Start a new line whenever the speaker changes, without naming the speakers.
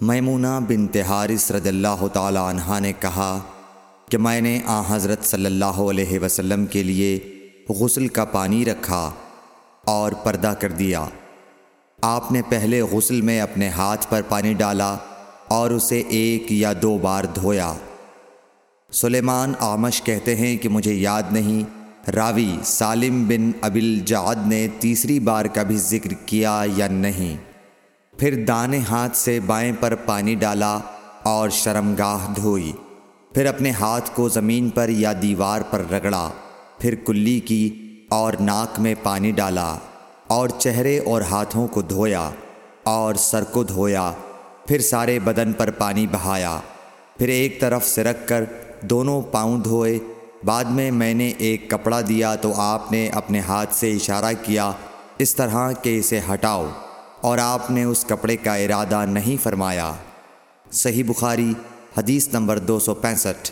میمونہ بن تہارس رضی اللہ تعالی عنہ نے کہا کہ میں نے آ حضرت صلی اللہ علیہ وسلم کے لیے غسل کا پانی رکھا اور پردہ کر دیا۔ آپ نے پہلے غسل میں اپنے ہاتھ پر پانی ڈالا اور اسے ایک یا دو بار دھویا۔ سلیمان آمش کہتے ہیں کہ مجھے یاد نہیں، راوی سالم بن ابل جعد نے تیسری بار کا بھی ذکر کیا یا نہیں۔ پھر دانے ہاتھ سے بائیں پر پانی ڈالا اور شرمگاہ دھوئی۔ پھر اپنے ہاتھ کو زمین پر یا دیوار پر رگڑا۔ پھر کلی کی اور ناک میں پانی ڈالا اور چہرے اور ہاتھوں کو دھویا اور سر کو دھویا۔ پھر سارے بدن پر پانی بہایا۔ پھر ایک طرف سے رکھ کر دونوں پاؤں دھوئے۔ بعد میں میں نے ایک کپڑا دیا تو آپ نے اپنے ہاتھ سے اشارہ کیا، اس طرح کہ اسے ہٹاؤ۔ اور آپ نے اس کپڑے کا ارادہ نہیں فرمایا۔ صحیح بخاری، حدیث نمبر دو سو پینسٹھ۔